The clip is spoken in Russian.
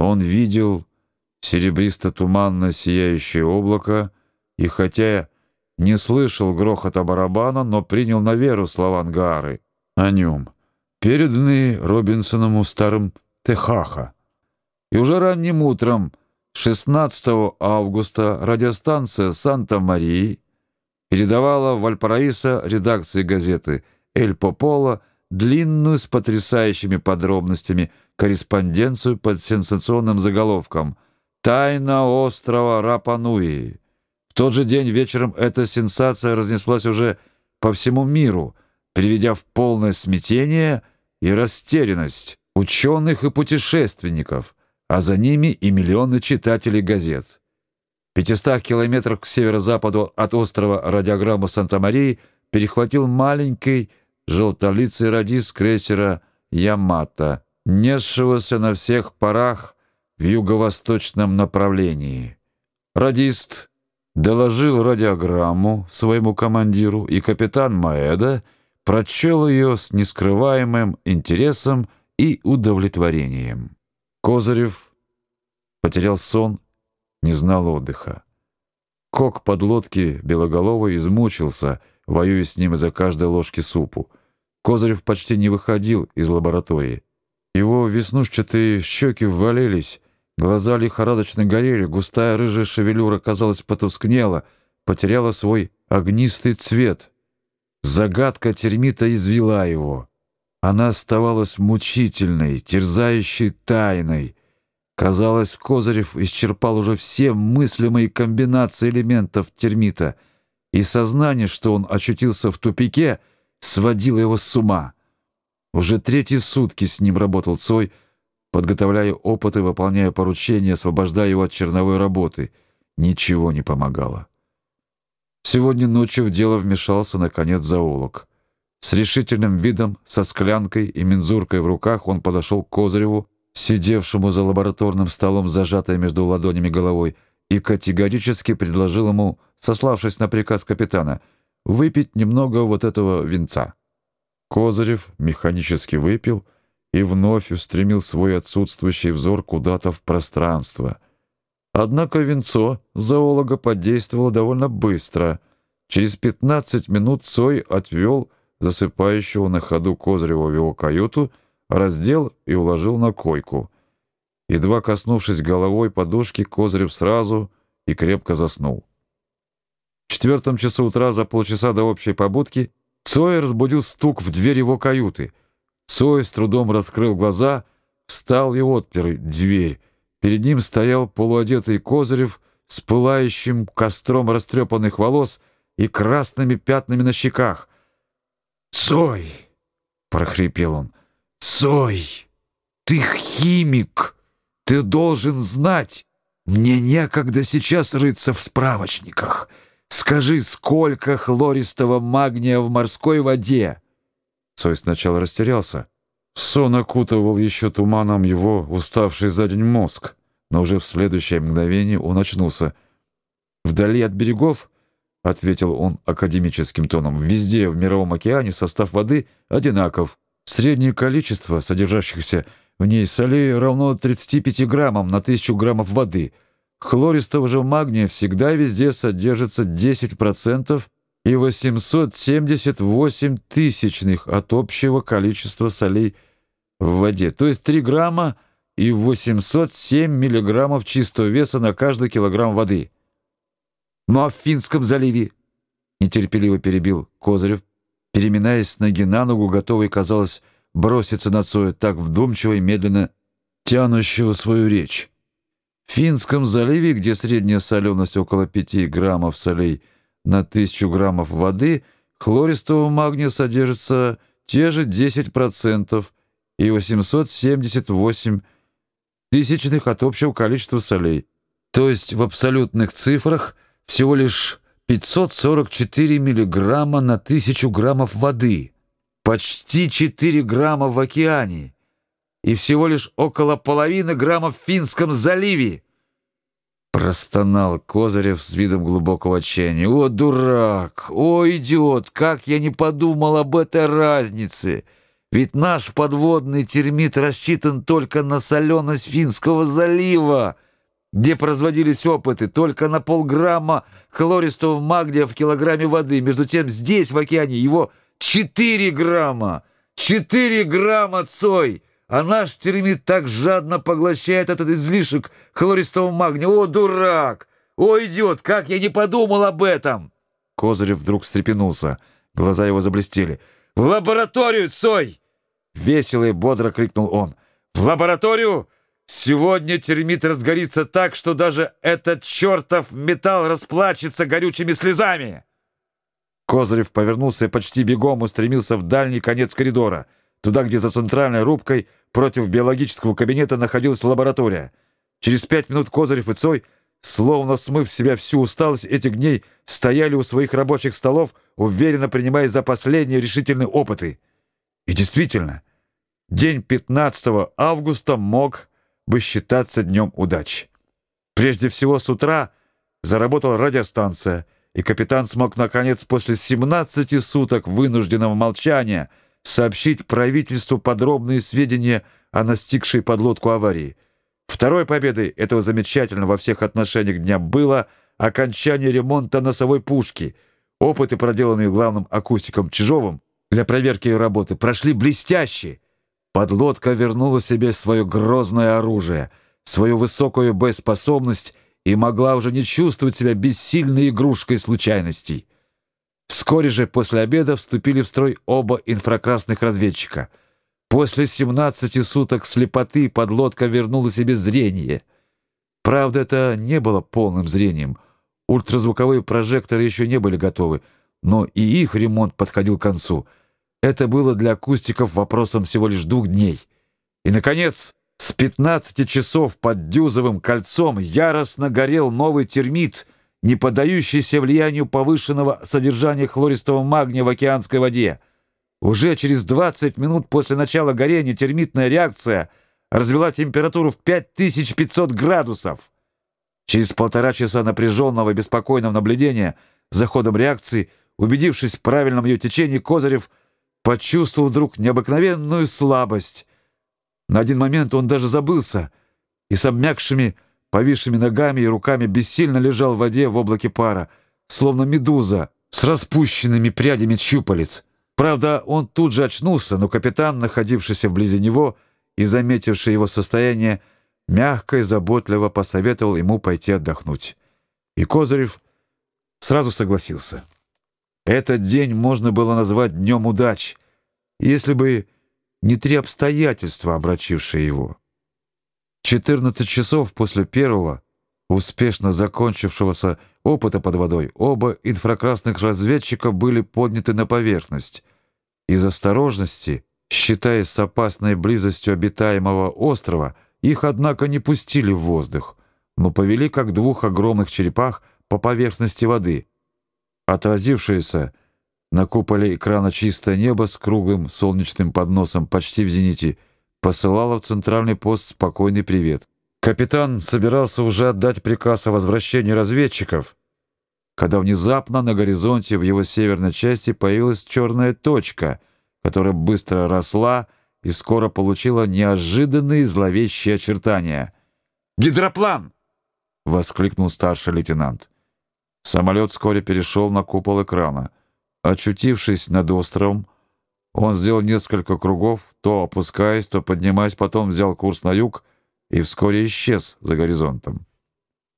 Он видел серебристо-туманно сияющее облако, и хотя не слышал грохота барабана, но принял на веру слова Ангары о нем, переданные Робинсоном старым Техаха. И уже ранним утром 16 августа радиостанция Санта-Марии передавала в Вальпараисо редакции газеты «Эль Пополо» длинную с потрясающими подробностями корреспонденцию под сенсационным заголовком «Тайна острова Рапануи». В тот же день вечером эта сенсация разнеслась уже по всему миру, приведя в полное смятение и растерянность ученых и путешественников, а за ними и миллионы читателей газет. В 500 километрах к северо-западу от острова радиограмму Санта-Марии перехватил маленький желтолицый радист крейсера «Ямато», несшегося на всех парах в юго-восточном направлении. Радист доложил радиограмму своему командиру, и капитан Маэда прочел ее с нескрываемым интересом и удовлетворением. Козырев потерял сон, не знал отдыха. Кок подлодки белоголовый измучился, воюя с ним из-за каждой ложки супу. Козырев почти не выходил из лаборатории. Его веснушчатые щеки ввалились, глаза лихорадочно горели, густая рыжая шевелюра, казалось, потускнела, потеряла свой огнистый цвет. Загадка термита извела его. Она оставалась мучительной, терзающей тайной. Казалось, Козырев исчерпал уже все мыслимые комбинации элементов термита, и сознание, что он очутился в тупике, сводило его с ума. Уже третьи сутки с ним работал Цой, подготовляя опыты, выполняя поручения, освобождая его от черновой работы. Ничего не помогало. Сегодня ночью в дело вмешался наконец зоолог. С решительным видом, со склянкой и мензуркой в руках он подошел к Козыреву, сидевшему за лабораторным столом, зажатой между ладонями головой, и категорически предложил ему, сославшись на приказ капитана, выпить немного вот этого винца. Козырев механически выпил и вновь устремил свой отсутствующий взор куда-то в пространство. Однако винцо зоолога подействовало довольно быстро. Через 15 минут Цой отвел засыпающего на ходу Козырева в его каюту, раздел и уложил на койку. Едва коснувшись головой подушки, Козырев сразу и крепко заснул. В четвертом часу утра, за полчаса до общей побудки, Цой разбудил стук в дверь его каюты. Цой с трудом раскрыл глаза, встал и отпер дверь. Перед ним стоял полуодетый Козырев с пылающим костром растрепанных волос и красными пятнами на щеках. «Цой!» — прохрипел он. «Цой! Ты химик! Ты должен знать! Мне некогда сейчас рыться в справочниках!» Скажи, сколько хлористого магния в морской воде? Цой сначала растерялся. Сон окутывал еще туманом его уставший за день мозг, но уже в следующее мгновение он очнулся. Вдали от берегов, ответил он академическим тоном, везде в мировом океане состав воды одинаков. Среднее количество содержащихся в ней солей равно 35 граммам на тысячу граммов воды — Хлористого же магния всегда везде содержится 10% и 878 тысячных от общего количества солей в воде, то есть 3 грамма и 807 миллиграммов чистого веса на каждый килограмм воды. Ну а в Финском заливе, нетерпеливо перебил Козырев, переминаясь с ноги на ногу, готовый, казалось, броситься на Цоя так вдумчиво и медленно тянущего свою речь. Финском заливе, где средняя соленость около 5 граммов солей на 1000 граммов воды, хлористого магния содержится те же 10% и 878 тысячных от общего количества солей. То есть в абсолютных цифрах всего лишь 544 миллиграмма на 1000 граммов воды. Почти 4 грамма в океане и всего лишь около половины грамма в Финском заливе. Простонал Козырев с видом глубокого отчаяния. «О, дурак! О, идиот! Как я не подумал об этой разнице! Ведь наш подводный термит рассчитан только на соленость Финского залива, где производились опыты только на полграмма хлористого магния в килограмме воды. Между тем здесь, в океане, его 4 грамма. 4 грамма, Цой! А наш термит так жадно поглощает этот излишек хлористого магния. О, дурак! О, идиот! Как я не подумал об этом!» Козырев вдруг встрепенулся. Глаза его заблестели. «В лабораторию, Цой!» Весело и бодро крикнул он. «В лабораторию! Сегодня термит разгорится так, что даже этот чертов металл расплачется горючими слезами!» Козырев повернулся и почти бегом устремился в дальний конец коридора, туда, где за центральной рубкой против биологического кабинета находилась лаборатория. Через пять минут Козырев и Цой, словно смыв в себя всю усталость этих дней, стояли у своих рабочих столов, уверенно принимая за последние решительные опыты. И действительно, день 15 августа мог бы считаться днем удачи. Прежде всего с утра заработала радиостанция — и капитан смог, наконец, после 17 суток вынужденного молчания сообщить правительству подробные сведения о настигшей подлодку аварии. Второй победой этого замечательного во всех отношениях дня было окончание ремонта носовой пушки. Опыты, проделанные главным акустиком Чижовым для проверки ее работы, прошли блестяще. Подлодка вернула себе свое грозное оружие, свою высокую боеспособность и могла уже не чувствовать себя бессильной игрушкой случайностей. Вскоре же после обеда вступили в строй оба инфракрасных разведчика. После 17 суток слепоты подлодка вернула себе зрение. Правда, это не было полным зрением. Ультразвуковые прожекторы еще не были готовы, но и их ремонт подходил к концу. Это было для акустиков вопросом всего лишь двух дней. И, наконец, с 15 часов под дюзовым кольцом яростно горел новый термит, не поддающийся влиянию повышенного содержания хлористого магния в океанской воде. Уже через 20 минут после начала горения термитная реакция развела температуру в 5500 градусов. Через полтора часа напряженного и беспокойного наблюдения за ходом реакции, убедившись в правильном ее течении, Козырев почувствовал вдруг необыкновенную слабость, на один момент он даже забылся и с обмякшими, повисшими ногами и руками бессильно лежал в воде в облаке пара, словно медуза с распущенными прядями щупалец. Правда, он тут же очнулся, но капитан, находившийся вблизи него и заметивший его состояние, мягко и заботливо посоветовал ему пойти отдохнуть. И Козырев сразу согласился. Этот день можно было назвать днем удач, если бы не три обстоятельства, обрачившие его. 14 часов после первого, успешно закончившегося опыта под водой, оба инфракрасных разведчика были подняты на поверхность. Из осторожности, считаясь с опасной близостью обитаемого острова, их, однако, не пустили в воздух, но повели как двух огромных черепах по поверхности воды. Отразившиеся на куполе экрана чистое небо с круглым солнечным подносом почти в зените посылало в центральный пост спокойный привет. Капитан собирался уже отдать приказ о возвращении разведчиков, когда внезапно на горизонте в его северной части появилась черная точка, которая быстро росла и скоро получила неожиданные зловещие очертания. «Гидроплан!» — воскликнул старший лейтенант. Самолет вскоре перешел на купол экрана. Очутившись над островом, он сделал несколько кругов, то опускаясь, то поднимаясь, потом взял курс на юг и вскоре исчез за горизонтом.